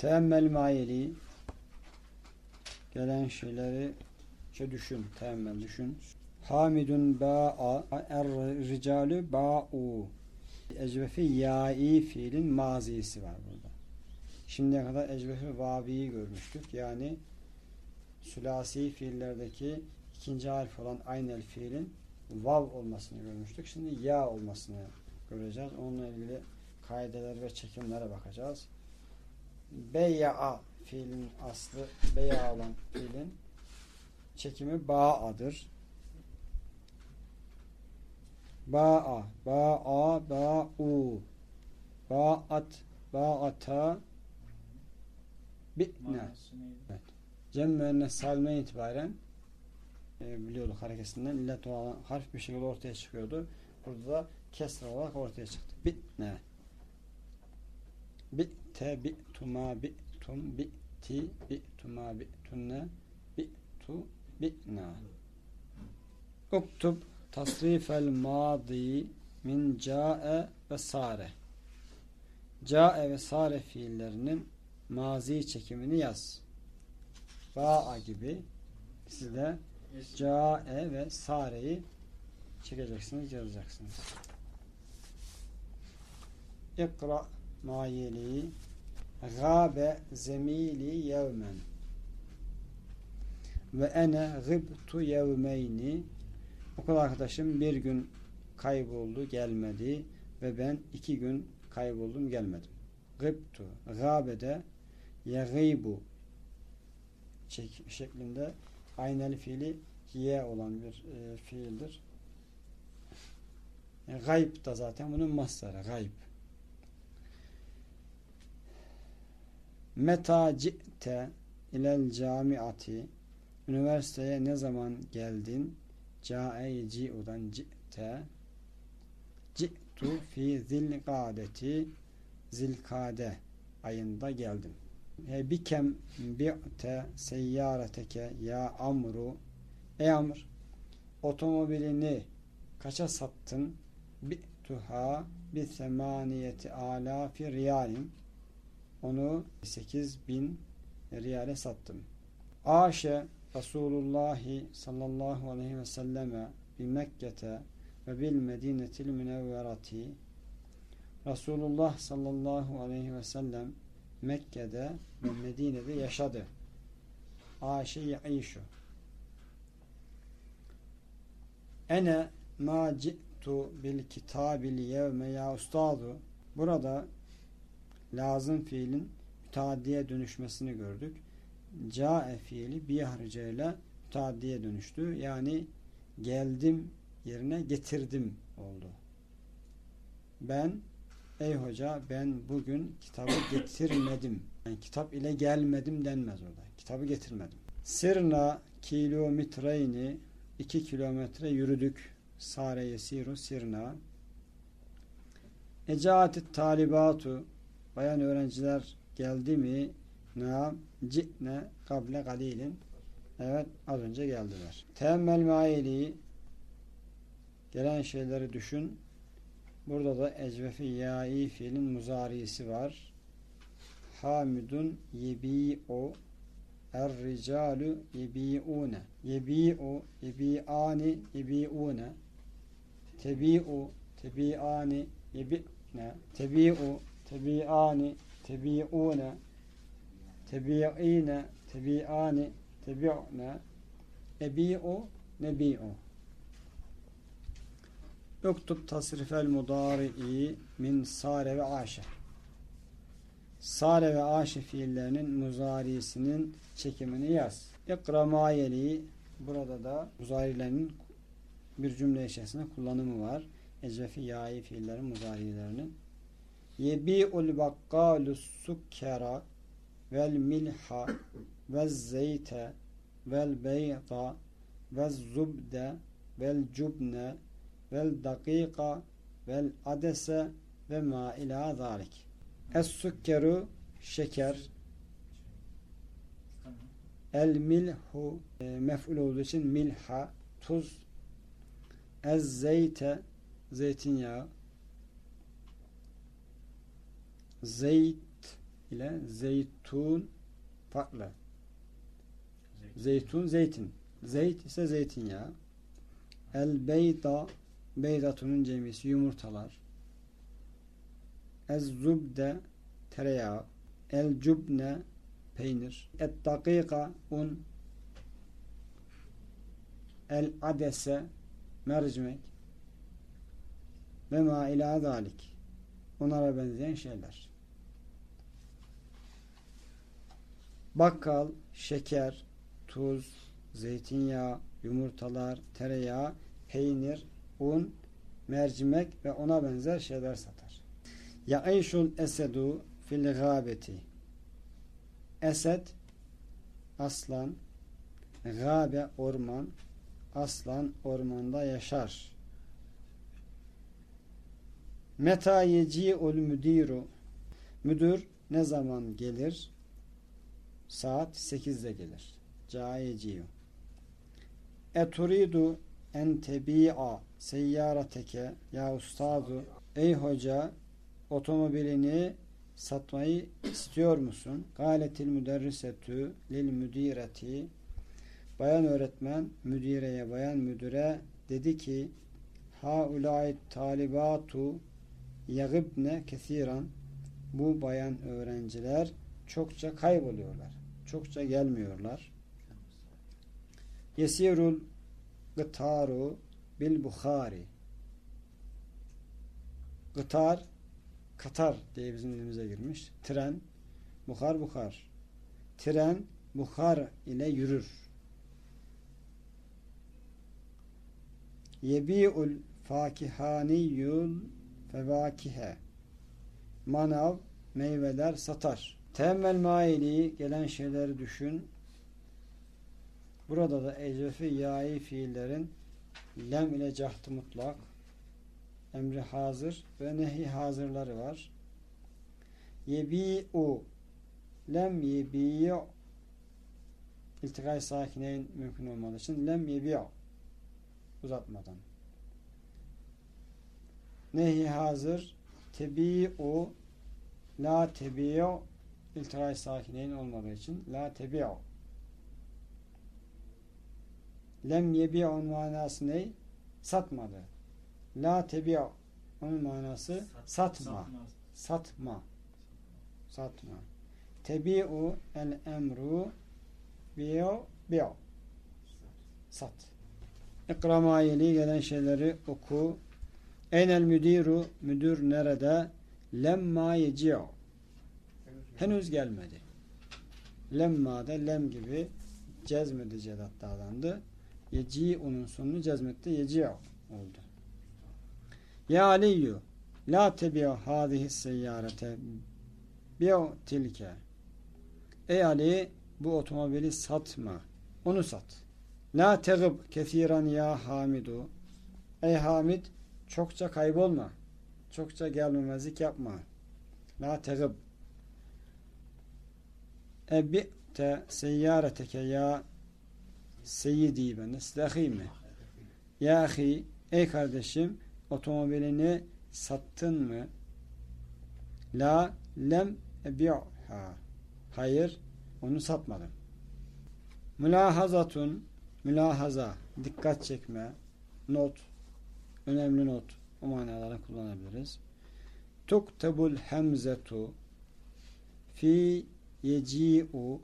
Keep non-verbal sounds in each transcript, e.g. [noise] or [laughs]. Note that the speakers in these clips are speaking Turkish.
Teemmel maili gelen şeyleri şey düşün, teemmel düşün. Hamidun ba'a er ricalu ba'u ecvefi ya'i fiilin mazisi var burada. Şimdiye kadar ecvefi vaviyi görmüştük. Yani sülasi fiillerdeki ikinci harf olan aynel fiilin vav olmasını görmüştük. Şimdi ya olmasını göreceğiz. Onunla ilgili kaideler ve çekimlere bakacağız. Beya fiilin aslı beya olan fiilin çekimi ba'adır. Ba'a, ba'a, ba'u, ba'at, ba'ata, bi'ne. Evet. Cem müennes salimden itibaren e, biliyorduk hareketinden illet olan harf bir şekilde ortaya çıkıyordu. Burada da kesra olarak ortaya çıktı. Bi'ne. Bi'te, bi'tuma, bi'tum, bi'ti, bi'tuma, bi'tunne, bi'tu, bi'na. Uktub tasrifel madi min ca'e ve sare. Ca'e ve sare fiillerinin mazi çekimini yaz. Ba'a gibi siz de ca'e ve sare'yi çekeceksiniz, yazacaksınız. İkra mayeli gâbe zemili yevmen ve ene gıbtu yevmeyni okul arkadaşım bir gün kayboldu gelmedi ve ben iki gün kayboldum gelmedim. Gıbtu gâbede yagîbu şeklinde aynel fiili ye olan bir e, fiildir. E, gayb da zaten bunun mastarı gayb. Meta ci'te ilel camiati üniversiteye ne zaman geldin? Ca'e ci'udan ci'te ci'tu fi zilkadeti zilkade ayında geldim. E, bikem bi'te seyyareteke ya amru ey amr otomobilini kaça sattın? Bi'tuha bi semaniyeti alafi riyalin onu 8 bin riyale sattım. Aşe Resulullah sallallahu aleyhi ve selleme bi Mekke'te ve bil Medinetil Münevverati Resulullah sallallahu aleyhi ve sellem Mekke'de ve Medine'de yaşadı. Aşe yaişu Ene ma ci'tu bil kitabil yevme ya ustadu burada lazım fiilin müteaddiye dönüşmesini gördük. Ca'e fiili bir harcayla müteaddiye dönüştü. Yani geldim yerine getirdim oldu. Ben ey hoca ben bugün kitabı [laughs] getirmedim. Yani kitap ile gelmedim denmez orada. Kitabı getirmedim. Sirna kilometreyni iki kilometre yürüdük. Sare yesiru sirna. Ecaati talibatu bayan öğrenciler geldi mi? Na ci'ne kable galilin. Evet az önce geldiler. Teemmel maili. Gelen şeyleri düşün. Burada da ecvefi ya'i fiilin muzarisi var. Hamidun yebi'u. Er ricalu yebi'une yebi'u yebi'ani yebi'une tebi'u tebi'ani yebi'ne. Tebi'u tebi'ani tebi'une tebi'ine tebi'ani tebi'ne ebi'u nebi'u Uktub tasrifel mudari'i min sare ve aşe Sare ve aşe fiillerinin muzarisinin çekimini yaz. İkra mayeli burada da muzarilerinin bir cümle içerisinde kullanımı var. Ecvefi yai fiillerin muzarilerinin yebi'ul bakkalu sukkera vel milha ve zeyte vel beyta ve zubde vel cubne vel dakika vel adese ve ma ila zalik. Es sukkeru şeker. El milhu e, mef'ul olduğu için milha tuz. Ez zeyte zeytinyağı zeyt ile zeytun farklı. Zeytun zeytin. Zeyt ise zeytinyağı. El beyda beydatunun cemisi yumurtalar. Ez zubde tereyağı. El cubne peynir. Et dakika un. El adese mercimek. Ve ma ila zalik. Onlara benzeyen şeyler. Bakkal, şeker, tuz, zeytinyağı, yumurtalar, tereyağı, peynir, un, mercimek ve ona benzer şeyler satar. Ya'işul esedu fil gâbeti Esed aslan gâbe orman aslan ormanda yaşar. Meta yeci'ul müdiru Müdür ne zaman gelir? Saat 8'de gelir. Caiyeci'yu Eturidu en tebi'a seyyarateke ya ustadu ey hoca otomobilini satmayı istiyor musun? Galetil müderrisetü lil müdireti bayan öğretmen müdireye bayan müdüre dedi ki haulâid talibatu yagibne kesiran bu bayan öğrenciler çokça kayboluyorlar. Çokça gelmiyorlar. Yesirul gıtaru bil bukhari gıtar Katar diye bizim dilimize girmiş. Tren, buhar buhar. Tren buhar ile yürür. Yebi'ul fakihaniyul fevakihe. Manav meyveler satar. Temmel maili gelen şeyleri düşün. Burada da ecvefi yai fiillerin lem ile cahtı mutlak emri hazır ve nehi hazırları var. Yebi'u lem yebi'u iltikay sakineyn mümkün olmadığı için lem yebi'u uzatmadan. Nehi hazır tebi'u la tebi'u iltikay sakineyn olmadığı için la tebi'u lem yebi'un manası ne? Satmadı. La tebi'a onun manası satma. Satma. Satma. Tebi'u el emru bi'u bi'u Sat. İkra mayeli gelen şeyleri oku. Eynel müdiru müdür nerede? Lemma yeci'u Henüz gelmedi. Lemma da lem gibi cezmedi cedat dağlandı. Yeci'u'nun sonunu cezmetti. Yeci'u oldu. Ya Aliyyü la tebi'u hâzihi seyyarete bi'u tilke Ey Ali bu otomobili satma. Onu sat. La tegib kesiran ya Hamidu Ey Hamid çokça kaybolma. Çokça gelmemezlik yapma. La tegib Ebi'te seyyareteke ya seyyidi ben mi? Ya ahi ey kardeşim otomobilini sattın mı? La lem ebi'ha. Hayır, onu satmadım. Mülahazatun mülahaza, dikkat çekme, not, önemli not o manalara kullanabiliriz. Tuktebul hemzetu fi yeci'u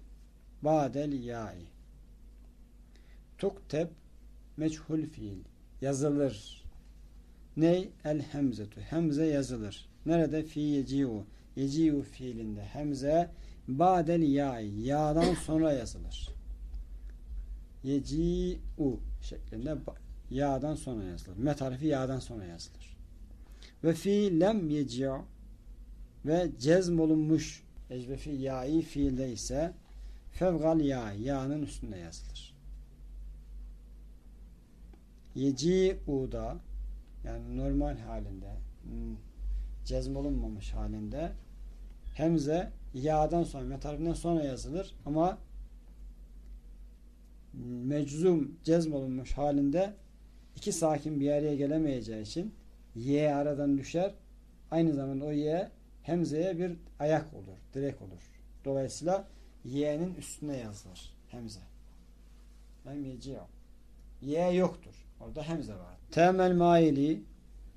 ba'del ya'i Tukteb meçhul fiil yazılır Ney? El hemzetu. Hemze yazılır. Nerede? Fi yeci'u. Yeci'u fiilinde. Hemze ba'del ya'i. Ya'dan sonra yazılır. Yeci'u şeklinde ya'dan sonra yazılır. Met harfi ya'dan sonra yazılır. Ve fi lem yeci'u ve cezm olunmuş ecbefi ya'i fiilde ise fevgal ya ya'nın üstünde yazılır. Yeci'u'da yani normal halinde hmm, cezm olunmamış halinde hemze ya'dan sonra met sonra yazılır ama meczum cezm olunmuş halinde iki sakin bir araya gelemeyeceği için y aradan düşer aynı zamanda o y Hemzeye bir ayak olur, direk olur. Dolayısıyla y'nin üstüne yazılır hemze. Lem yeci'u. Y yoktur. Orada hemze var. Temel maili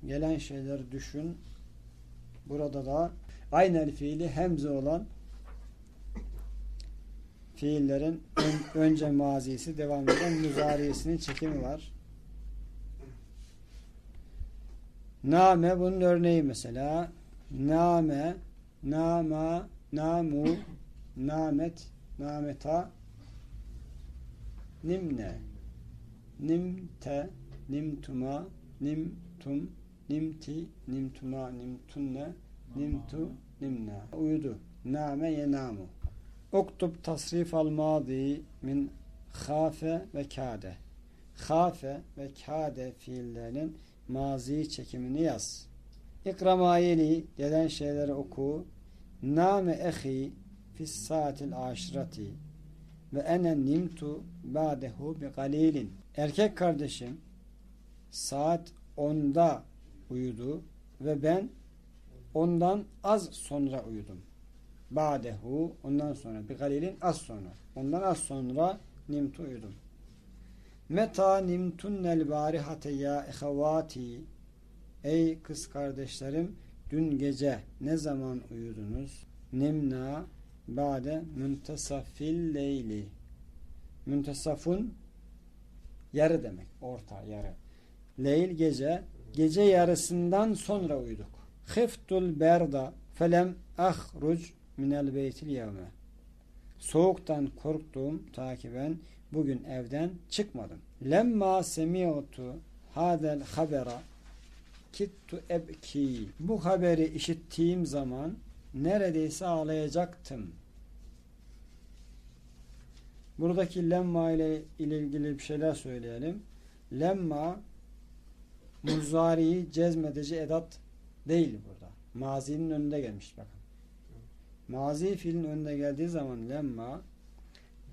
gelen şeyler düşün. Burada da aynel fiili hemze olan fiillerin ön, önce mazisi devam eden müzariyesinin çekimi var. Name bunun örneği mesela name, nama, namu, namet, nameta, nimne, nimte, nimtuma, nimtum, nimti, nimtuma, nimtunne, nimtu, nimna. Uyudu. Name yenamu. Uktub tasrif al madi min khafe ve kade. Khafe ve kade fiillerinin mazi çekimini yaz. İkra mayeli gelen şeyleri oku. Name ehi fis saatil aşirati ve ene nimtu ba'dehu bi galilin. Erkek kardeşim saat 10'da uyudu ve ben ondan az sonra uyudum. Ba'dehu ondan sonra bir galilin az sonra. Ondan az sonra nimtu uyudum. Meta nimtunnel barihate ya ehevati Ey kız kardeşlerim dün gece ne zaman uyudunuz? Nimna ba'de müntesafil leyli Müntesafun yarı demek. Orta yarı. Leyl gece. Gece yarısından sonra uyuduk. Khiftul berda felem ahruc minel beytil yevme. Soğuktan korktum takiben bugün evden çıkmadım. Lemma semi'tu hadel habera kittu ebki. Bu haberi işittiğim zaman neredeyse ağlayacaktım. Buradaki lemma ile ilgili bir şeyler söyleyelim. Lemma muzariyi cezmedici edat değil burada. Mazinin önünde gelmiş bakın. Mazi fiilin önünde geldiği zaman lemma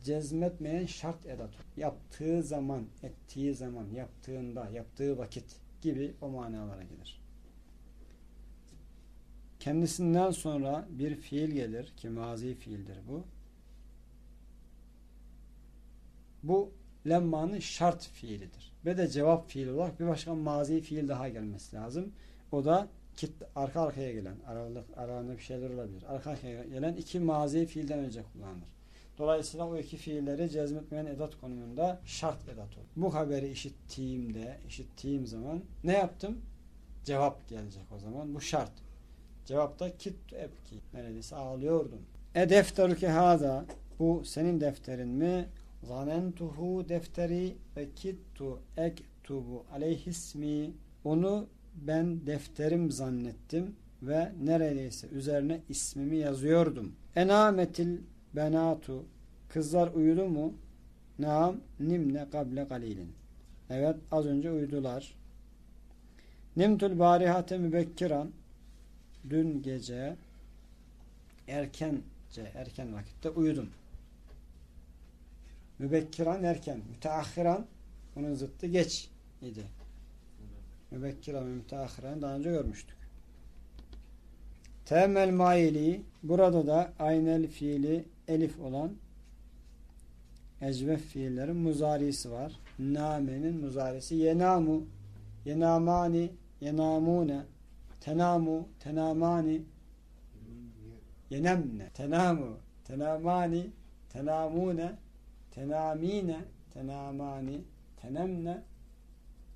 cezmetmeyen şart edat. Yaptığı zaman, ettiği zaman, yaptığında, yaptığı vakit gibi o manalara gelir. Kendisinden sonra bir fiil gelir ki mazi fiildir bu. Bu lemmanın şart fiilidir. Ve de cevap fiil olarak bir başka mazi fiil daha gelmesi lazım. O da arka arkaya gelen, aralık, aralarında bir şeyler olabilir. Arka arkaya gelen iki mazi fiilden önce kullanılır. Dolayısıyla o iki fiilleri cezmetmeyen edat konumunda şart edat olur. Bu haberi işittiğimde, işittiğim zaman ne yaptım? Cevap gelecek o zaman. Bu şart. Cevapta kit ebki. Neredeyse ağlıyordum. E defteruke hada. Bu senin defterin mi? Zanentuhu defteri ve kittu ektubu aleyhismi. Onu ben defterim zannettim ve neredeyse üzerine ismimi yazıyordum. Enametil benatu kızlar uyudu mu? Naam nimne kable galilin. Evet az önce uyudular. Nimtul barihate mübekkiran dün gece erkence erken vakitte uyudum. Mübekkiran erken, müteahhiran onun zıttı geç idi. Mübekkiran ve müteahhiran daha önce görmüştük. Temel maili burada da aynel fiili elif olan ecvef fiillerin muzarisi var. Namenin muzarisi yenamu, yenamani, yenamune, tenamu, tenamani, yenemne, tenamu, tenamani, tenamune, tenamine, tenamani, tenemne,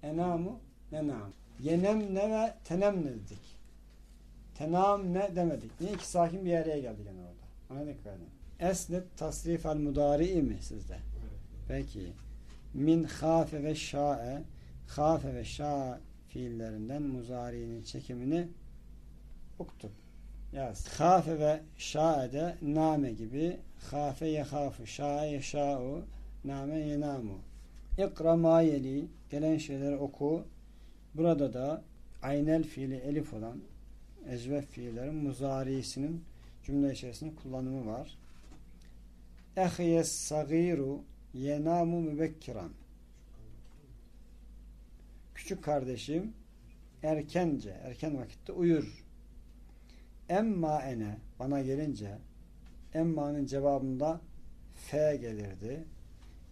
enamu, nenam. Yenemne ve tenemne dedik. Tenamne demedik. Niye iki sakin bir araya geldi gene orada. Ona dikkat edin. Esnet tasrif al mudari'i mi sizde? Peki. Min hafe ve şa'e hafe ve şa fiillerinden muzari'nin çekimini uktub. Yaz. Hafe ve şa'ede name gibi hafe yehafu şa'e yeşa'u name yenamu. İkra ma yeli gelen şeyleri oku. Burada da aynel fiili elif olan ecvef fiillerin muzarisinin cümle içerisinde kullanımı var. Ehiyes sagiru yenamu mübekkiran Küçük kardeşim erkence, erken vakitte uyur. Emma ene bana gelince emma'nın cevabında fe gelirdi.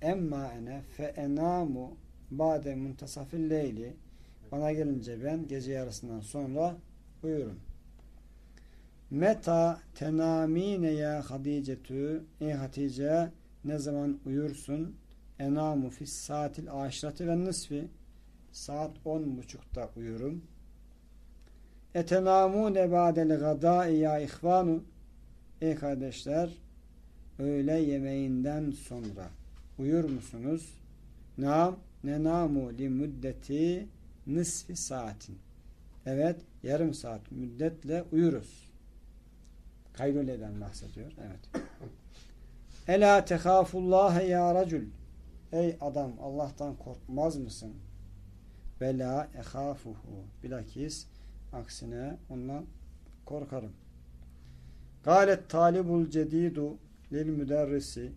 Emma ene fe enamu bade muntasafil leyli bana gelince ben gece yarısından sonra uyurum. Meta tenamine ya Hadicetu ey Hatice ne zaman uyursun? Enamu fis saatil aşirati ve nisfi saat on buçukta uyurum. Etenamune ba'del gadai ya ihvanu ey kardeşler öğle yemeğinden sonra uyur musunuz? Nam nenamu li müddeti nisfi saatin. Evet yarım saat müddetle uyuruz. Kayluleden bahsediyor. Evet. Ela tehafullaha ya racul. Ey adam Allah'tan korkmaz mısın? Ve la. Bilakis aksine ondan korkarım. Galet talibul cedidu lil müderrisi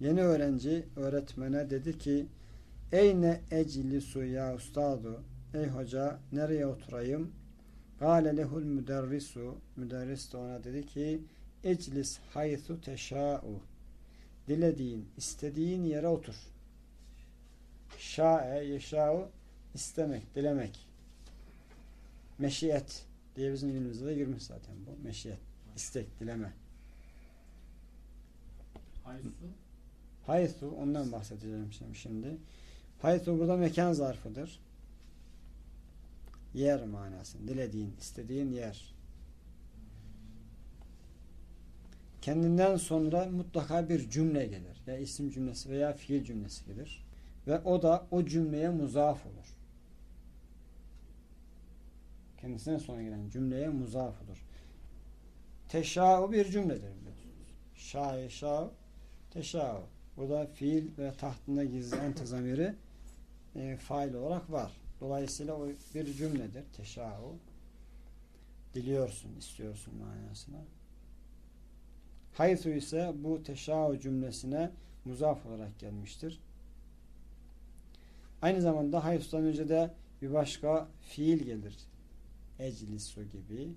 Yeni öğrenci öğretmene dedi ki Eyne eclisu ya ustadu Ey hoca nereye oturayım? Gale lehul müderrisu Müderris de ona dedi ki Eclis haythu teşâ'u Dilediğin, istediğin yere otur. Şa'e, yeşâ'u istemek, dilemek. Meşiyet diye bizim dilimizde de girmiş zaten bu. Meşiyet, istek, dileme. Haysu Haythu ondan bahsedeceğim şimdi. Haythu burada mekan zarfıdır. Yer manasında. Dilediğin, istediğin yer. Kendinden sonra mutlaka bir cümle gelir. Ya isim cümlesi veya fiil cümlesi gelir. Ve o da o cümleye muzaf olur. Kendisinden sonra gelen cümleye muzaf olur. Teşâ'u bir cümledir biliyorsunuz. Şâ, şâ, teşâ'u. Burada fiil ve tahtında gizlenen tezamiri e, fail olarak var. Dolayısıyla o bir cümledir. Teşâ'u. Diliyorsun, istiyorsun manasına. Haythu ise bu teşâ'u cümlesine muzaf olarak gelmiştir. Aynı zamanda haythu'dan önce de bir başka fiil gelir. Eclisu gibi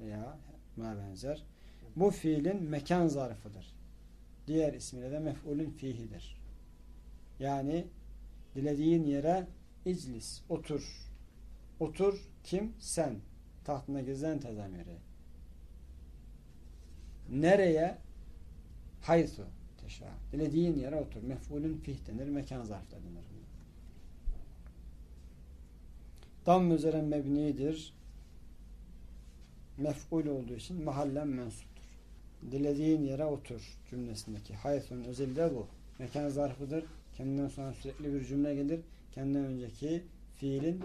veya buna benzer. Bu fiilin mekan zarfıdır. Diğer ismiyle de mef'ulün fihidir. Yani dilediğin yere iclis, otur. Otur kim? Sen. Tahtına gezen tezamiri. Nereye? Haythu. Teşa. Dilediğin yere otur. Mef'ulün fih denir. Mekan zarf denir. Dam üzere mebnidir. Mef'ul olduğu için mahallen mensuptur. Dilediğin yere otur cümlesindeki. Haythun özelliği bu. Mekan zarfıdır. Kendinden sonra sürekli bir cümle gelir. Kendinden önceki fiilin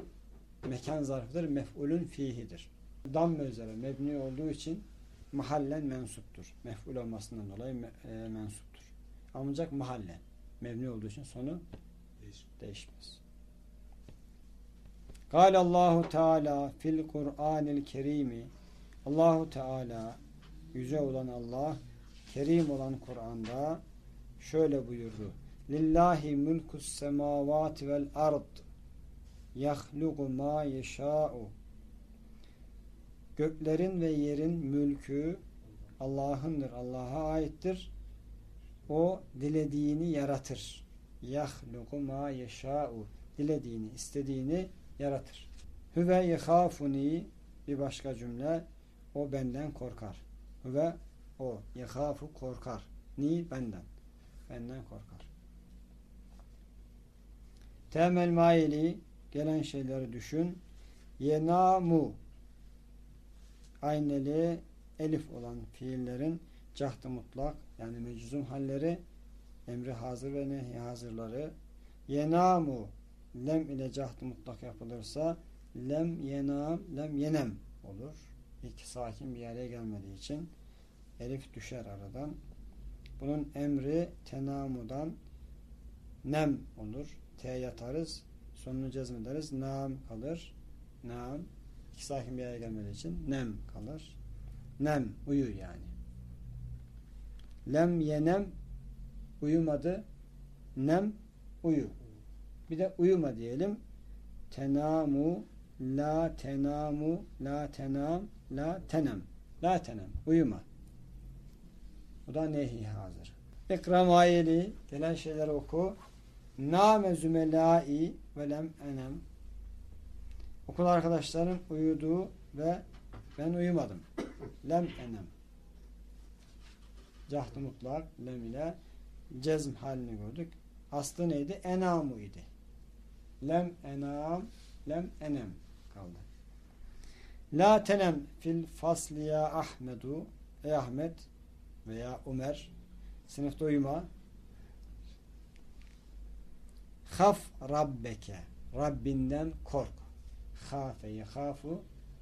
mekan zarfıdır. Mef'ulün fihidir. Dam üzere mebni olduğu için mahallen mensuptur. Mef'ul olmasından dolayı me e, mensuptur. Ancak mahallen mebni olduğu için sonu değişmez. Kâle Allahu Teala fil Kur'anil Kerimi Allahu Teala yüce olan Allah kerim olan Kur'an'da şöyle buyurdu. Lillahi mulkus semavati vel ard yahlugu ma yeşâ'u Göklerin ve yerin mülkü Allah'ındır. Allah'a aittir. O dilediğini yaratır. Yahlugu ma yeşâ'u Dilediğini, istediğini yaratır. Hüve yehafuni bir başka cümle o benden korkar. Hüve o yehafu korkar. Ni benden. Benden korkar. Temel maili gelen şeyleri düşün. Yenamu ayneli elif olan fiillerin cahtı mutlak yani meczum halleri emri hazır ve nehi hazırları yenamu lem ile cahtı mutlak yapılırsa lem yenam lem yenem olur. İki sakin bir araya gelmediği için elif düşer aradan. Bunun emri tenamudan nem olur. T yatarız. Sonunu cezmederiz. Nam kalır. Nam. İki sakin bir araya gelmediği için nem kalır. Nem. Uyu yani. Lem yenem uyumadı. Nem uyu. Bir de uyuma diyelim. Tenamu la tenamu la tenam la tenem. La tenem. Uyuma. Bu da nehi hazır. İkram ayeli gelen şeyleri oku. Name zümelai ve lem enem. Okul arkadaşlarım uyudu ve ben uyumadım. Lem enem. Cahd mutlak lem ile cezm halini gördük. Aslı neydi? Enamu idi. Lem enam lem enem kaldı. La tenem fil fasli ya Ahmedu Ey Ahmet veya Ömer sınıfta uyuma. Haf rabbeke Rabbinden kork. Hafe yehafu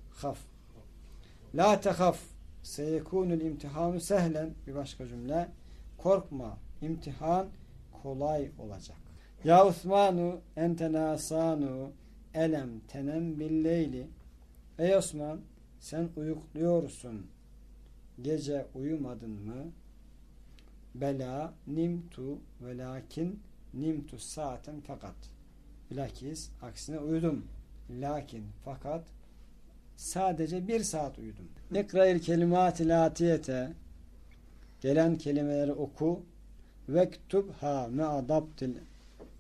haf. La tehaf seyekunul imtihanu sehlen bir başka cümle. Korkma. imtihan kolay olacak. Ya Osmanu ente nasanu elem tenem billeyli Ey Osman sen uyukluyorsun. Gece uyumadın mı? Bela nimtu velakin nimtu saaten fakat. Bilakis aksine uyudum. Lakin fakat sadece bir saat uyudum. İkra'il kelimat-i latiyete gelen kelimeleri oku vektubha me'adabtil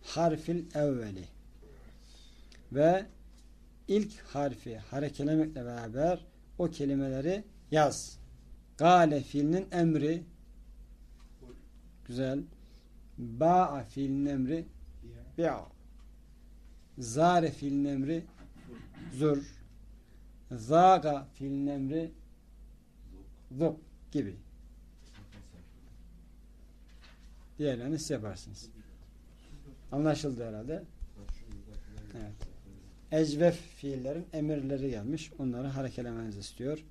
harfil evveli ve ilk harfi harekelemekle beraber o kelimeleri yaz. Gale fiilinin emri güzel. Ba'a fiilinin emri bi'a. Zare fiilinin emri zur. Zaga fiilinin emri zuk gibi. Diğerlerini siz yaparsınız. Anlaşıldı herhalde. Evet. Ecvef fiillerin emirleri gelmiş. Onları harekelemenizi istiyor.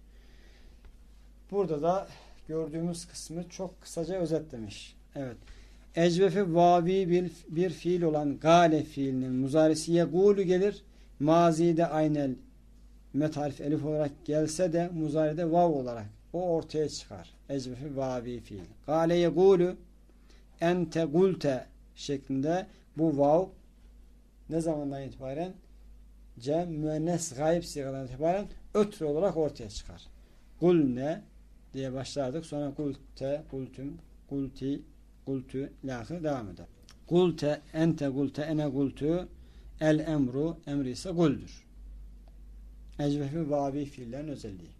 Burada da gördüğümüz kısmı çok kısaca özetlemiş. Evet. Ecvefi vavi bir, bir fiil olan gale fiilinin muzarisi yegulu gelir. Mazide aynel metarif elif olarak gelse de muzaride vav olarak o ortaya çıkar. Ecvefi vavi fiil. Gale yegulu ente gulte şeklinde bu vav ne zamandan itibaren cem müennes gayb sigadan itibaren ötürü olarak ortaya çıkar. Kul ne diye başlardık. Sonra kulte, kultüm, kulti, kultü ilahı devam eder. Kulte, ente kulte, ene kultü, el emru, emri ise kuldür. Ecvefi vavi fiillerin özelliği.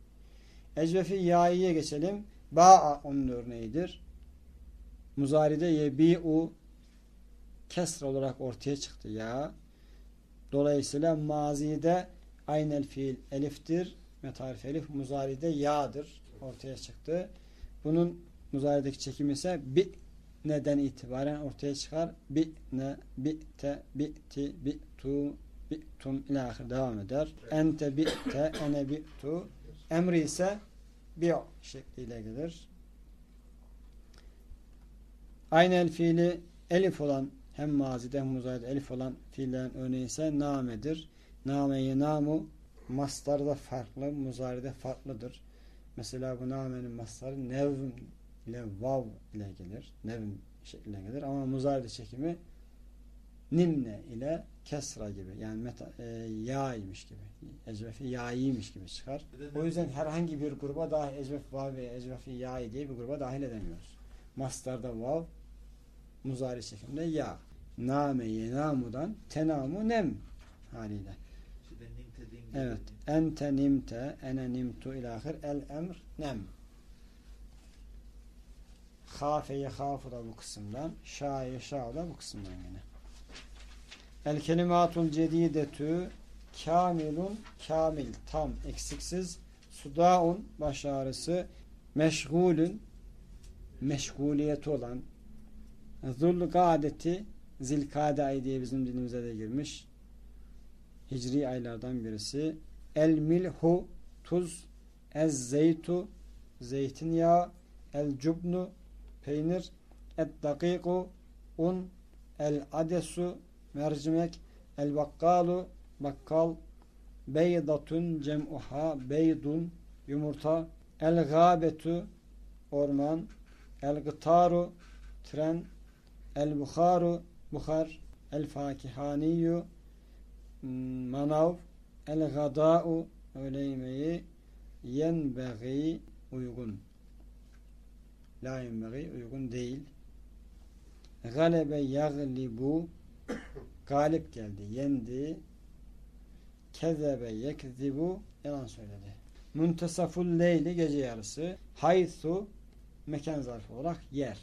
Ecvefi ya'iye geçelim. Ba'a onun örneğidir. Muzaride yebi'u kesr olarak ortaya çıktı ya. Dolayısıyla mazide aynel fiil eliftir. Metarif elif muzaride ya'dır. Ortaya çıktı. Bunun muzarideki çekimi ise bi neden itibaren ortaya çıkar. Bi ne, bi te, bi ti, bi tu, bi tum ilahir devam eder. Ente bi te, ene bi tu. Emri ise bi şekliyle gelir. Aynel fiili elif olan hem mazide hem muzayede elif olan fiillerin örneği ise namedir. Name-i namu mastarda farklı, muzaride farklıdır. Mesela bu namenin mastarı nevm ile vav ile gelir. Nevm şekline gelir. Ama muzaride çekimi nimne ile kesra gibi yani meta, e, yağymış gibi ecvefi yağiymiş gibi çıkar. O yüzden herhangi bir gruba dahi ecvef vav ve ecvefi yaği diye bir gruba dahil edemiyoruz. Mastarda vav muzari şeklinde ya. Name yenamudan tenamu nem haliyle. Evet. Ente nimte ene nimtu ilahir el emr nem. Hafe yehafu da bu kısımdan. Şa yeşa da bu kısımdan yine. El kelimatul cedidetü kamilun kamil tam eksiksiz sudaun baş ağrısı meşgulün meşguliyeti olan Zul gadeti Zilkade ayı diye bizim dilimize de girmiş. Hicri aylardan birisi. El milhu tuz Ez zeytu zeytinyağı El cubnu peynir Et dakiku un El adesu mercimek El bakkalu bakkal Beydatun cem'uha beydun yumurta El gabetu orman El gıtaru tren El buharu buhar El fakihaniyu manav El gada'u öğle yemeği yenbeği uygun. La yenbeği uygun değil. Galebe yaglibu galip geldi, yendi. Kezebe yekzibu yalan söyledi. Muntesaful leyli gece yarısı. Haythu mekan zarfı olarak yer.